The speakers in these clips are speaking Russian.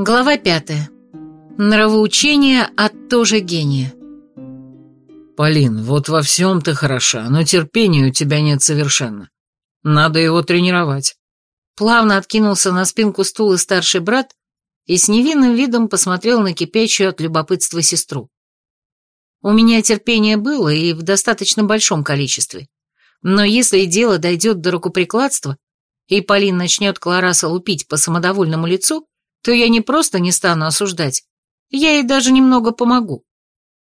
Глава пятая. Нравоучение от тоже гения. «Полин, вот во всем ты хороша, но терпения у тебя нет совершенно. Надо его тренировать». Плавно откинулся на спинку стула старший брат и с невинным видом посмотрел на кипящую от любопытства сестру. У меня терпение было и в достаточно большом количестве. Но если дело дойдет до рукоприкладства, и Полин начнет Клараса лупить по самодовольному лицу, то я не просто не стану осуждать, я ей даже немного помогу.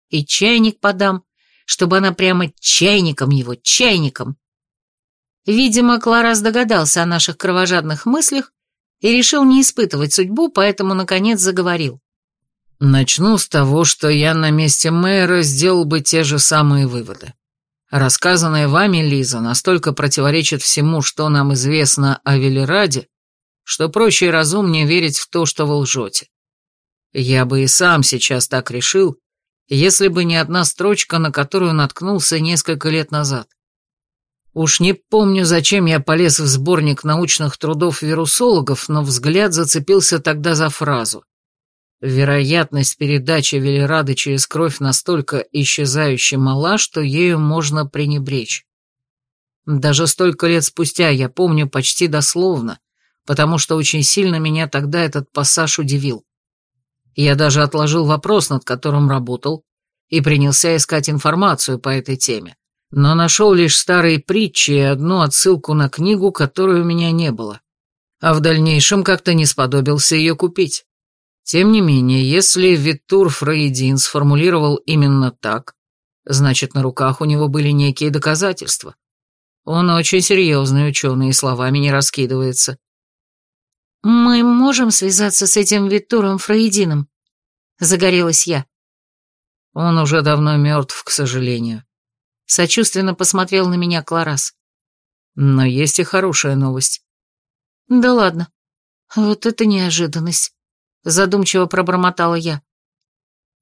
И чайник подам, чтобы она прямо чайником его, чайником. Видимо, Кларас догадался о наших кровожадных мыслях и решил не испытывать судьбу, поэтому, наконец, заговорил. Начну с того, что я на месте мэра сделал бы те же самые выводы. Рассказанное вами, Лиза, настолько противоречит всему, что нам известно о Велераде, что проще и разумнее верить в то, что вы лжете. Я бы и сам сейчас так решил, если бы не одна строчка, на которую наткнулся несколько лет назад. Уж не помню, зачем я полез в сборник научных трудов вирусологов, но взгляд зацепился тогда за фразу. Вероятность передачи Велерады через кровь настолько исчезающе мала, что ею можно пренебречь. Даже столько лет спустя я помню почти дословно, потому что очень сильно меня тогда этот пассаж удивил. Я даже отложил вопрос, над которым работал, и принялся искать информацию по этой теме, но нашел лишь старые притчи и одну отсылку на книгу, которой у меня не было, а в дальнейшем как-то не сподобился ее купить. Тем не менее, если Виттур Фрейдин сформулировал именно так, значит, на руках у него были некие доказательства. Он очень серьезный ученый и словами не раскидывается. «Мы можем связаться с этим Виттуром Фрейдином?» — загорелась я. Он уже давно мертв, к сожалению. Сочувственно посмотрел на меня Кларас. Но есть и хорошая новость. Да ладно. Вот это неожиданность. Задумчиво пробормотала я.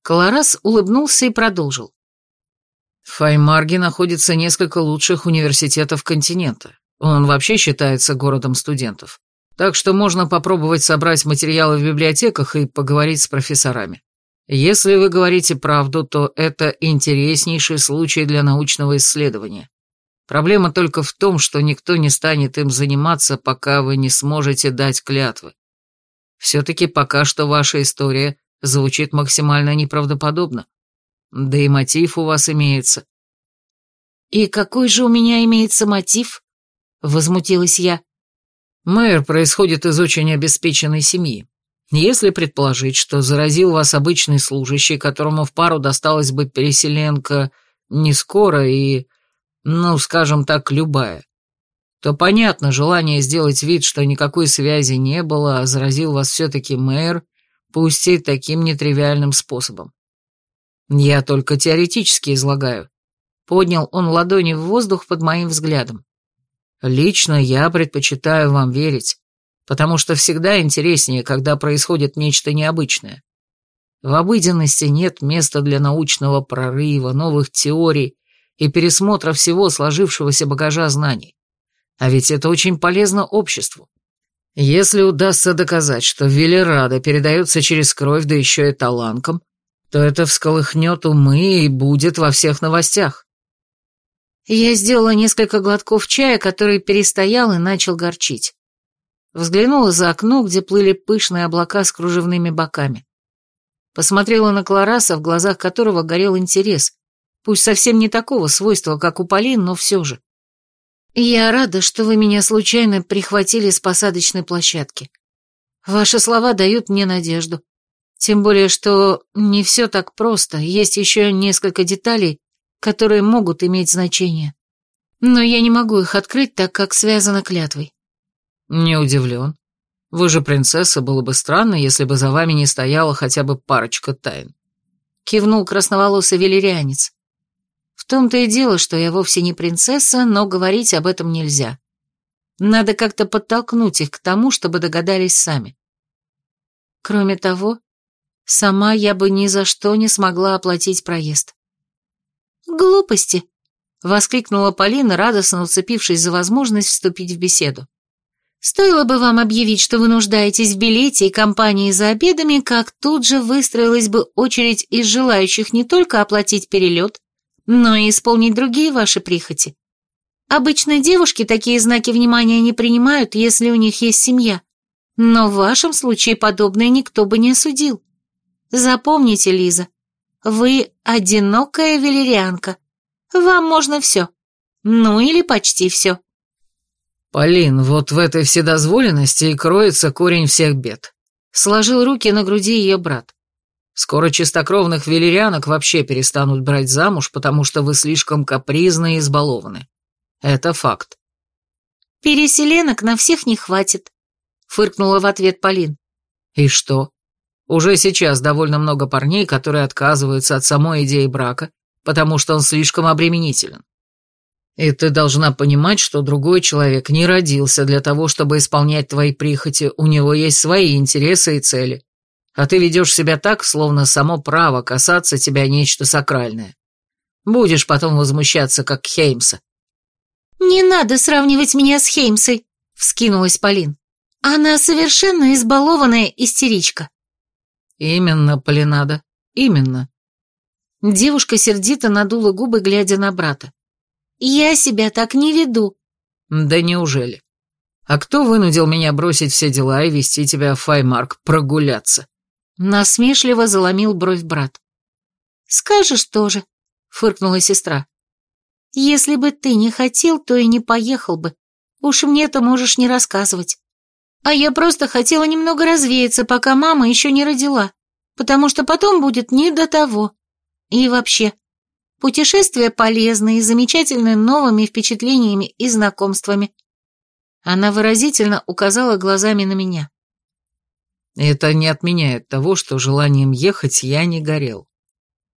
Кларас улыбнулся и продолжил. В Файмарге находится несколько лучших университетов континента. Он вообще считается городом студентов. Так что можно попробовать собрать материалы в библиотеках и поговорить с профессорами. Если вы говорите правду, то это интереснейший случай для научного исследования. Проблема только в том, что никто не станет им заниматься, пока вы не сможете дать клятвы. Все-таки пока что ваша история звучит максимально неправдоподобно. Да и мотив у вас имеется. «И какой же у меня имеется мотив?» — возмутилась я. Мэр происходит из очень обеспеченной семьи. Если предположить, что заразил вас обычный служащий, которому в пару досталась бы переселенка не скоро и, ну, скажем так, любая, то понятно желание сделать вид, что никакой связи не было, а заразил вас все-таки мэр, пусть и таким нетривиальным способом. Я только теоретически излагаю. Поднял он ладони в воздух под моим взглядом. Лично я предпочитаю вам верить, потому что всегда интереснее, когда происходит нечто необычное. В обыденности нет места для научного прорыва, новых теорий и пересмотра всего сложившегося багажа знаний. А ведь это очень полезно обществу. Если удастся доказать, что Велерада передается через кровь, да еще и таланком, то это всколыхнет умы и будет во всех новостях. Я сделала несколько глотков чая, который перестоял и начал горчить. Взглянула за окно, где плыли пышные облака с кружевными боками. Посмотрела на Клараса, в глазах которого горел интерес, пусть совсем не такого свойства, как у Полин, но все же. «Я рада, что вы меня случайно прихватили с посадочной площадки. Ваши слова дают мне надежду. Тем более, что не все так просто, есть еще несколько деталей, которые могут иметь значение. Но я не могу их открыть, так как связано клятвой. Не удивлен. Вы же принцесса, было бы странно, если бы за вами не стояла хотя бы парочка тайн. Кивнул красноволосый велерианец. В том-то и дело, что я вовсе не принцесса, но говорить об этом нельзя. Надо как-то подтолкнуть их к тому, чтобы догадались сами. Кроме того, сама я бы ни за что не смогла оплатить проезд. «Глупости!» — воскликнула Полина, радостно уцепившись за возможность вступить в беседу. Стоило бы вам объявить, что вы нуждаетесь в билете и компании за обедами, как тут же выстроилась бы очередь из желающих не только оплатить перелет, но и исполнить другие ваши прихоти. Обычно девушки такие знаки внимания не принимают, если у них есть семья. Но в вашем случае подобное никто бы не осудил. Запомните, Лиза, вы одинокая велерианка. Вам можно все. Ну или почти все. Полин, вот в этой вседозволенности и кроется корень всех бед. Сложил руки на груди ее брат. Скоро чистокровных велерианок вообще перестанут брать замуж, потому что вы слишком капризны и избалованы. Это факт. Переселенок на всех не хватит, фыркнула в ответ Полин. И что? Уже сейчас довольно много парней, которые отказываются от самой идеи брака, потому что он слишком обременителен. И ты должна понимать, что другой человек не родился для того, чтобы исполнять твои прихоти, у него есть свои интересы и цели. А ты ведешь себя так, словно само право касаться тебя нечто сакральное. Будешь потом возмущаться, как Хеймса. «Не надо сравнивать меня с Хеймсой», — вскинулась Полин. «Она совершенно избалованная истеричка». «Именно, Полинада, именно». Девушка сердито надула губы, глядя на брата. «Я себя так не веду». «Да неужели? А кто вынудил меня бросить все дела и вести тебя в Файмарк прогуляться?» Насмешливо заломил бровь брат. «Скажешь тоже», — фыркнула сестра. «Если бы ты не хотел, то и не поехал бы. Уж мне-то можешь не рассказывать. А я просто хотела немного развеяться, пока мама еще не родила, потому что потом будет не до того. И вообще, путешествия полезные, замечательные новыми впечатлениями и знакомствами. Она выразительно указала глазами на меня. Это не отменяет того, что желанием ехать я не горел.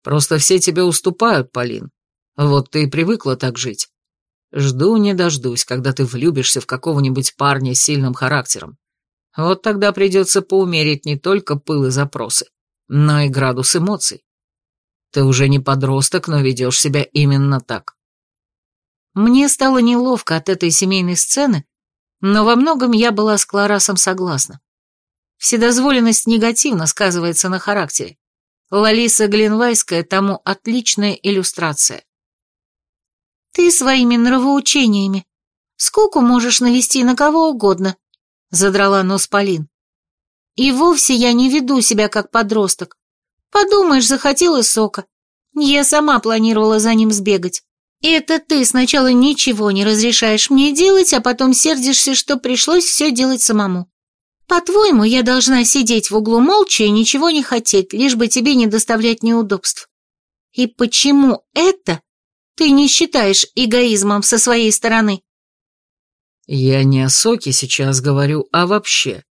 Просто все тебе уступают, Полин. Вот ты и привыкла так жить. Жду не дождусь, когда ты влюбишься в какого-нибудь парня с сильным характером. Вот тогда придется поумерить не только пыл и запросы, но и градус эмоций. Ты уже не подросток, но ведешь себя именно так. Мне стало неловко от этой семейной сцены, но во многом я была с Кларасом согласна. Вседозволенность негативно сказывается на характере. Лалиса Глинвайская тому отличная иллюстрация. Ты своими нравоучениями скуку можешь навести на кого угодно, задрала нос Полин. И вовсе я не веду себя как подросток. Подумаешь, захотела сока. Я сама планировала за ним сбегать. Это ты сначала ничего не разрешаешь мне делать, а потом сердишься, что пришлось все делать самому. По-твоему, я должна сидеть в углу молча и ничего не хотеть, лишь бы тебе не доставлять неудобств. И почему это ты не считаешь эгоизмом со своей стороны? Я не о соке сейчас говорю, а вообще.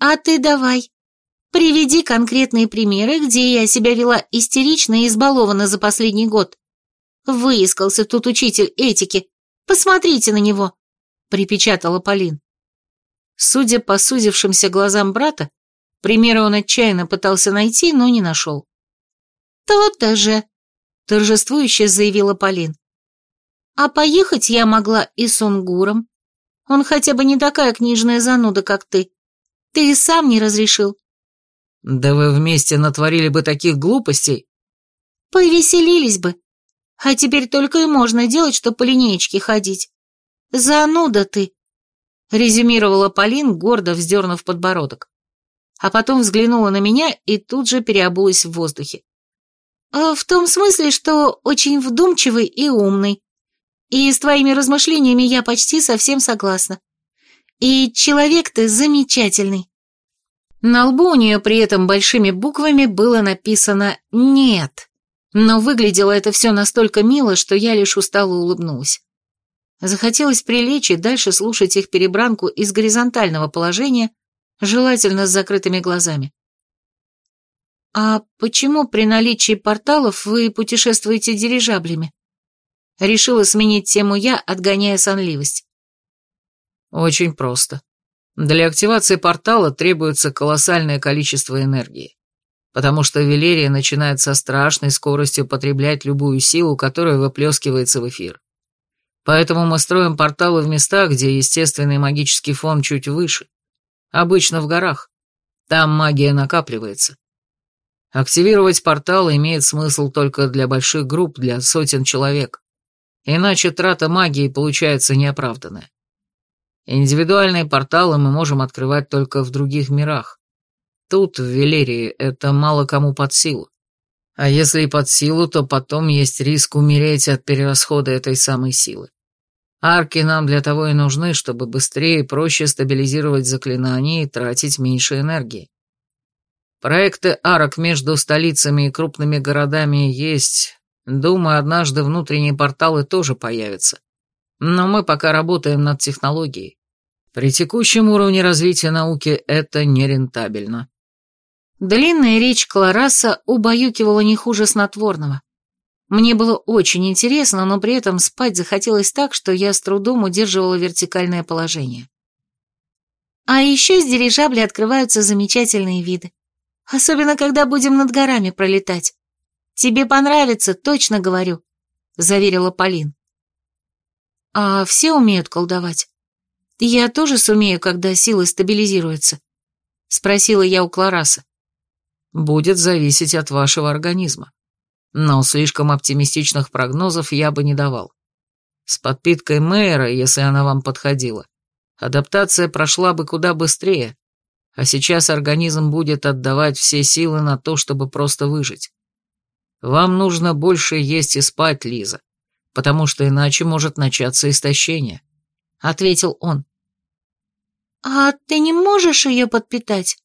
А ты давай. Приведи конкретные примеры, где я себя вела истерично и избалованно за последний год. Выискался тут учитель этики. Посмотрите на него, припечатала Полин. Судя по сузившимся глазам брата, примеры он отчаянно пытался найти, но не нашел. «То-то же!» Торжествующе заявила Полин. А поехать я могла и с Унгуром. Он хотя бы не такая книжная зануда, как ты. Ты и сам не разрешил. Да вы вместе натворили бы таких глупостей. Повеселились бы. А теперь только и можно делать, что по линеечке ходить. Зануда ты, резюмировала Полин, гордо вздернув подбородок. А потом взглянула на меня и тут же переобулась в воздухе. А «В том смысле, что очень вдумчивый и умный. И с твоими размышлениями я почти совсем согласна. И человек ты замечательный». На лбу у нее при этом большими буквами было написано «нет». Но выглядело это все настолько мило, что я лишь устало улыбнулась. Захотелось прилечь и дальше слушать их перебранку из горизонтального положения, желательно с закрытыми глазами. «А почему при наличии порталов вы путешествуете дирижаблями?» Решила сменить тему я, отгоняя сонливость. «Очень просто. Для активации портала требуется колоссальное количество энергии, потому что Велерия начинает со страшной скоростью потреблять любую силу, которая выплескивается в эфир. Поэтому мы строим порталы в местах, где естественный магический фон чуть выше. Обычно в горах. Там магия накапливается. Активировать портал имеет смысл только для больших групп, для сотен человек. Иначе трата магии получается неоправданная. Индивидуальные порталы мы можем открывать только в других мирах. Тут, в Велерии, это мало кому под силу. А если и под силу, то потом есть риск умереть от перерасхода этой самой силы. Арки нам для того и нужны, чтобы быстрее и проще стабилизировать заклинания и тратить меньше энергии. Проекты арок между столицами и крупными городами есть. Думаю, однажды внутренние порталы тоже появятся. Но мы пока работаем над технологией. При текущем уровне развития науки это нерентабельно. Длинная речь Клараса убаюкивала не хуже снотворного. Мне было очень интересно, но при этом спать захотелось так, что я с трудом удерживала вертикальное положение. А еще с дирижабля открываются замечательные виды. Особенно, когда будем над горами пролетать. Тебе понравится, точно говорю», — заверила Полин. «А все умеют колдовать? Я тоже сумею, когда силы стабилизируются?» — спросила я у Клараса. «Будет зависеть от вашего организма. Но слишком оптимистичных прогнозов я бы не давал. С подпиткой мэра, если она вам подходила, адаптация прошла бы куда быстрее, а сейчас организм будет отдавать все силы на то, чтобы просто выжить. Вам нужно больше есть и спать, Лиза, потому что иначе может начаться истощение», — ответил он. «А ты не можешь ее подпитать?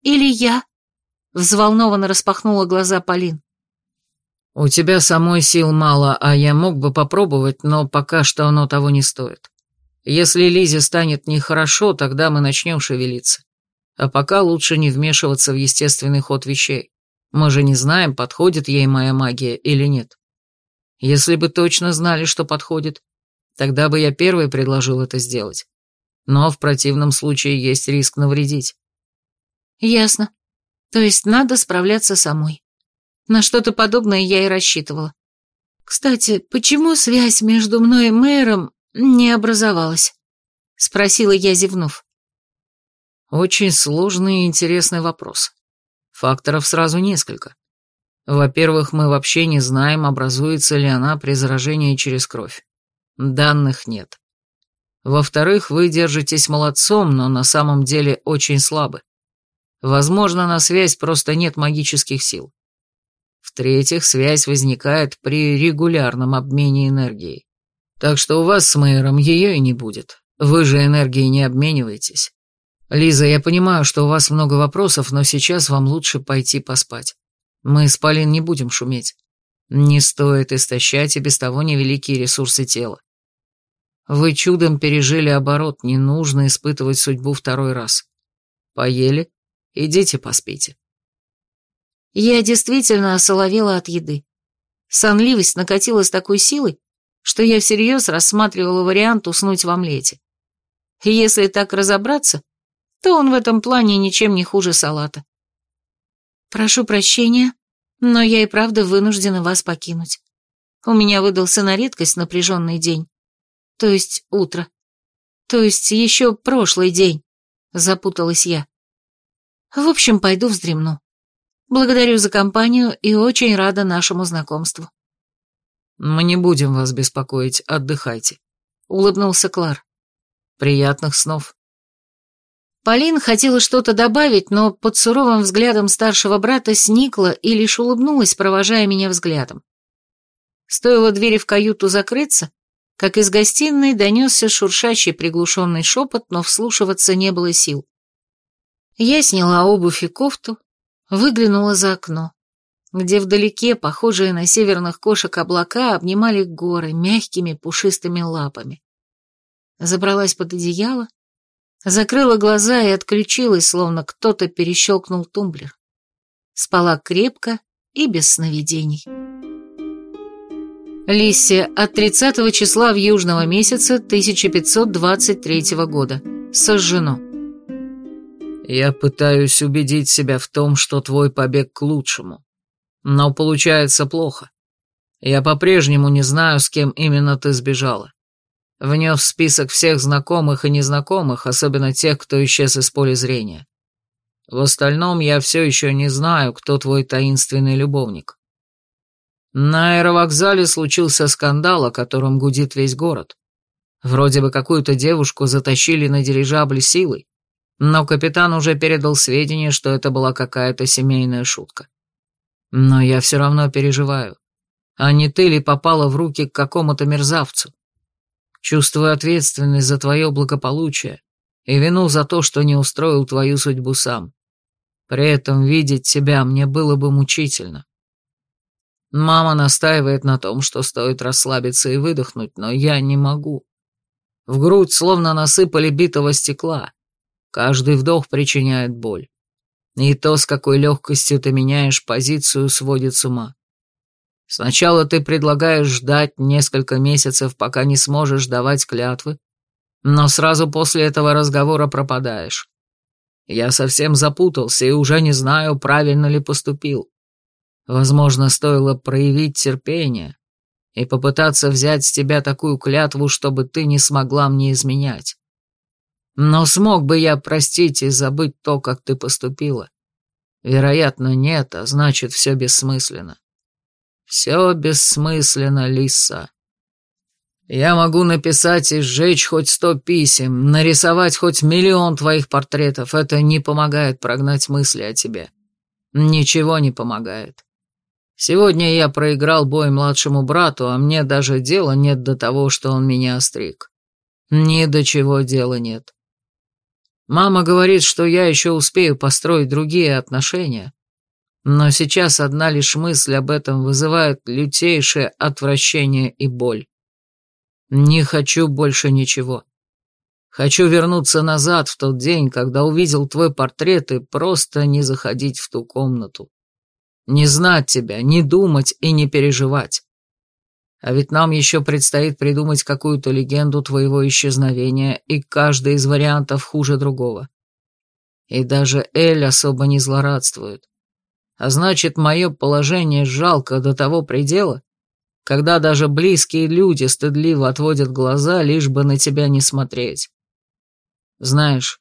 Или я?» — взволнованно распахнула глаза Полин. «У тебя самой сил мало, а я мог бы попробовать, но пока что оно того не стоит. Если Лизе станет нехорошо, тогда мы начнем шевелиться. А пока лучше не вмешиваться в естественный ход вещей. Мы же не знаем, подходит ей моя магия или нет. Если бы точно знали, что подходит, тогда бы я первый предложил это сделать. Но в противном случае есть риск навредить. Ясно. То есть надо справляться самой. На что-то подобное я и рассчитывала. Кстати, почему связь между мной и мэром не образовалась? Спросила я, зевнув. Очень сложный и интересный вопрос. Факторов сразу несколько. Во-первых, мы вообще не знаем, образуется ли она при заражении через кровь. Данных нет. Во-вторых, вы держитесь молодцом, но на самом деле очень слабы. Возможно, на связь просто нет магических сил. В-третьих, связь возникает при регулярном обмене энергией. Так что у вас с мэром ее и не будет. Вы же энергией не обмениваетесь. «Лиза, я понимаю, что у вас много вопросов, но сейчас вам лучше пойти поспать. Мы с Полин не будем шуметь. Не стоит истощать и без того невеликие ресурсы тела. Вы чудом пережили оборот, не нужно испытывать судьбу второй раз. Поели? Идите поспите». Я действительно осоловела от еды. Сонливость накатила с такой силой, что я всерьез рассматривала вариант уснуть в омлете. Если так разобраться, то он в этом плане ничем не хуже салата. Прошу прощения, но я и правда вынуждена вас покинуть. У меня выдался на редкость напряженный день. То есть утро. То есть еще прошлый день, запуталась я. В общем, пойду вздремну. Благодарю за компанию и очень рада нашему знакомству. Мы не будем вас беспокоить, отдыхайте, улыбнулся Клар. Приятных снов. Полин хотела что-то добавить, но под суровым взглядом старшего брата сникла и лишь улыбнулась, провожая меня взглядом. Стоило двери в каюту закрыться, как из гостиной донесся шуршащий приглушенный шепот, но вслушиваться не было сил. Я сняла обувь и кофту, выглянула за окно, где вдалеке, похожие на северных кошек облака, обнимали горы мягкими пушистыми лапами. Забралась под одеяло, Закрыла глаза и отключилась, словно кто-то перещелкнул тумблер. Спала крепко и без сновидений. Лиссия от 30 числа в южного месяца 1523 года. Сожжено. Я пытаюсь убедить себя в том, что твой побег к лучшему. Но получается плохо. Я по-прежнему не знаю, с кем именно ты сбежала. Внес в список всех знакомых и незнакомых, особенно тех, кто исчез из поля зрения. В остальном я все еще не знаю, кто твой таинственный любовник. На аэровокзале случился скандал, о котором гудит весь город. Вроде бы какую-то девушку затащили на дирижабль силой, но капитан уже передал сведения, что это была какая-то семейная шутка. Но я все равно переживаю. А не ты ли попала в руки к какому-то мерзавцу? Чувствую ответственность за твое благополучие и вину за то, что не устроил твою судьбу сам. При этом видеть тебя мне было бы мучительно. Мама настаивает на том, что стоит расслабиться и выдохнуть, но я не могу. В грудь словно насыпали битого стекла. Каждый вдох причиняет боль. И то, с какой легкостью ты меняешь позицию, сводит с ума. Сначала ты предлагаешь ждать несколько месяцев, пока не сможешь давать клятвы, но сразу после этого разговора пропадаешь. Я совсем запутался и уже не знаю, правильно ли поступил. Возможно, стоило проявить терпение и попытаться взять с тебя такую клятву, чтобы ты не смогла мне изменять. Но смог бы я простить и забыть то, как ты поступила? Вероятно, нет, а значит, все бессмысленно. Все бессмысленно, Лиса. Я могу написать и сжечь хоть сто писем, нарисовать хоть миллион твоих портретов. Это не помогает прогнать мысли о тебе. Ничего не помогает. Сегодня я проиграл бой младшему брату, а мне даже дела нет до того, что он меня остриг. Ни до чего дела нет. Мама говорит, что я еще успею построить другие отношения, но сейчас одна лишь мысль об этом вызывает лютейшее отвращение и боль. Не хочу больше ничего. Хочу вернуться назад в тот день, когда увидел твой портрет и просто не заходить в ту комнату. Не знать тебя, не думать и не переживать. А ведь нам еще предстоит придумать какую-то легенду твоего исчезновения, и каждый из вариантов хуже другого. И даже Эль особо не злорадствует. А значит, мое положение жалко до того предела, когда даже близкие люди стыдливо отводят глаза, лишь бы на тебя не смотреть. Знаешь,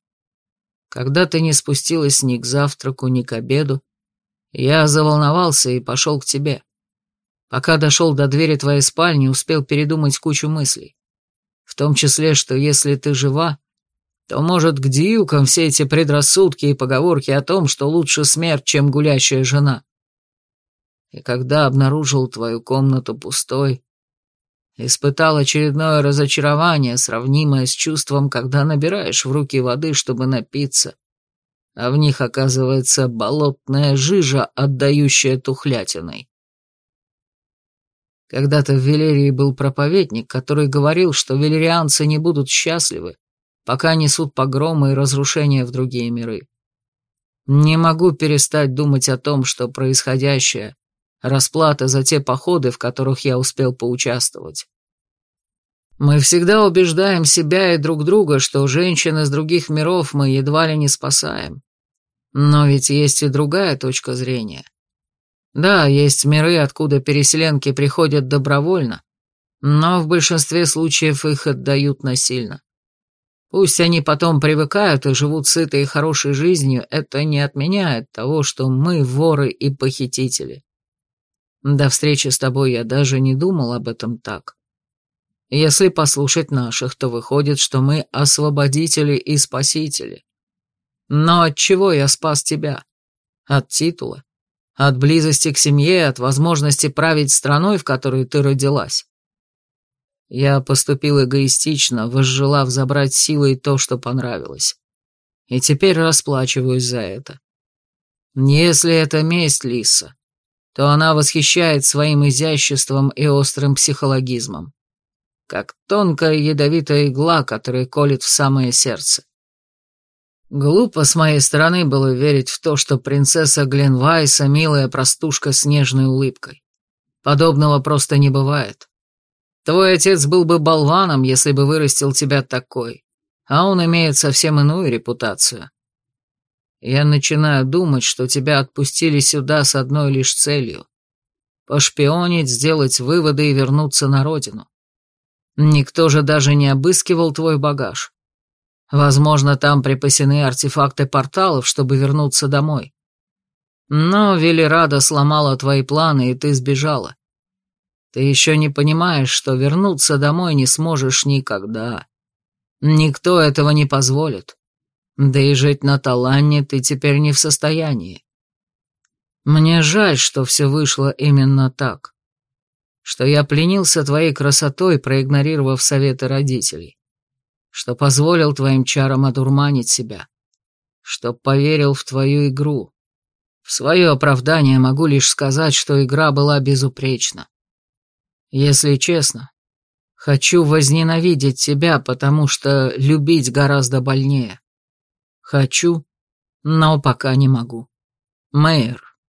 когда ты не спустилась ни к завтраку, ни к обеду, я заволновался и пошел к тебе. Пока дошел до двери твоей спальни, успел передумать кучу мыслей. В том числе, что если ты жива, то, может, к дьюкам все эти предрассудки и поговорки о том, что лучше смерть, чем гулящая жена. И когда обнаружил твою комнату пустой, испытал очередное разочарование, сравнимое с чувством, когда набираешь в руки воды, чтобы напиться, а в них оказывается болотная жижа, отдающая тухлятиной. Когда-то в Велерии был проповедник, который говорил, что велерианцы не будут счастливы, пока несут погромы и разрушения в другие миры. Не могу перестать думать о том, что происходящее расплата за те походы, в которых я успел поучаствовать. Мы всегда убеждаем себя и друг друга, что женщин из других миров мы едва ли не спасаем. Но ведь есть и другая точка зрения. Да, есть миры, откуда переселенки приходят добровольно, но в большинстве случаев их отдают насильно. Пусть они потом привыкают и живут сытой и хорошей жизнью, это не отменяет того, что мы воры и похитители. До встречи с тобой я даже не думал об этом так. Если послушать наших, то выходит, что мы освободители и спасители. Но от чего я спас тебя? От титула? От близости к семье, от возможности править страной, в которой ты родилась? Я поступил эгоистично, возжелав забрать силой то, что понравилось. И теперь расплачиваюсь за это. Если это месть, Лиса, то она восхищает своим изяществом и острым психологизмом, как тонкая ядовитая игла, которая колет в самое сердце. Глупо с моей стороны было верить в то, что принцесса Гленвайса — милая простушка с нежной улыбкой. Подобного просто не бывает. Твой отец был бы болваном, если бы вырастил тебя такой, а он имеет совсем иную репутацию. Я начинаю думать, что тебя отпустили сюда с одной лишь целью — пошпионить, сделать выводы и вернуться на родину. Никто же даже не обыскивал твой багаж. Возможно, там припасены артефакты порталов, чтобы вернуться домой. Но Велерада сломала твои планы, и ты сбежала. Ты еще не понимаешь, что вернуться домой не сможешь никогда. Никто этого не позволит. Да и жить на Таланне ты теперь не в состоянии. Мне жаль, что все вышло именно так. Что я пленился твоей красотой, проигнорировав советы родителей. Что позволил твоим чарам одурманить себя. Что поверил в твою игру. В свое оправдание могу лишь сказать, что игра была безупречна. Если честно, хочу возненавидеть тебя, потому что любить гораздо больнее. Хочу, но пока не могу. Мэйр.